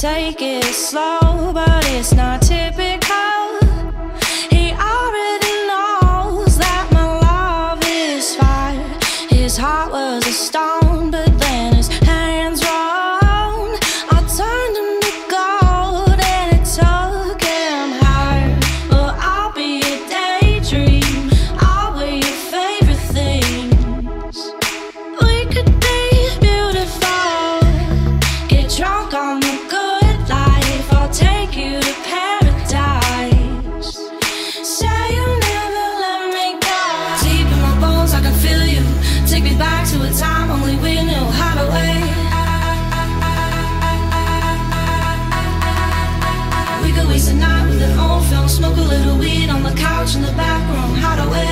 Take it slow, but it's not typical. He already knows that my love is fire. His heart was a star. smoke a little weed on the couch in the back room. How to.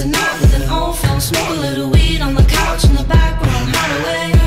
Enough with an old film, smoke a little weed on the couch in the back room, hideaway.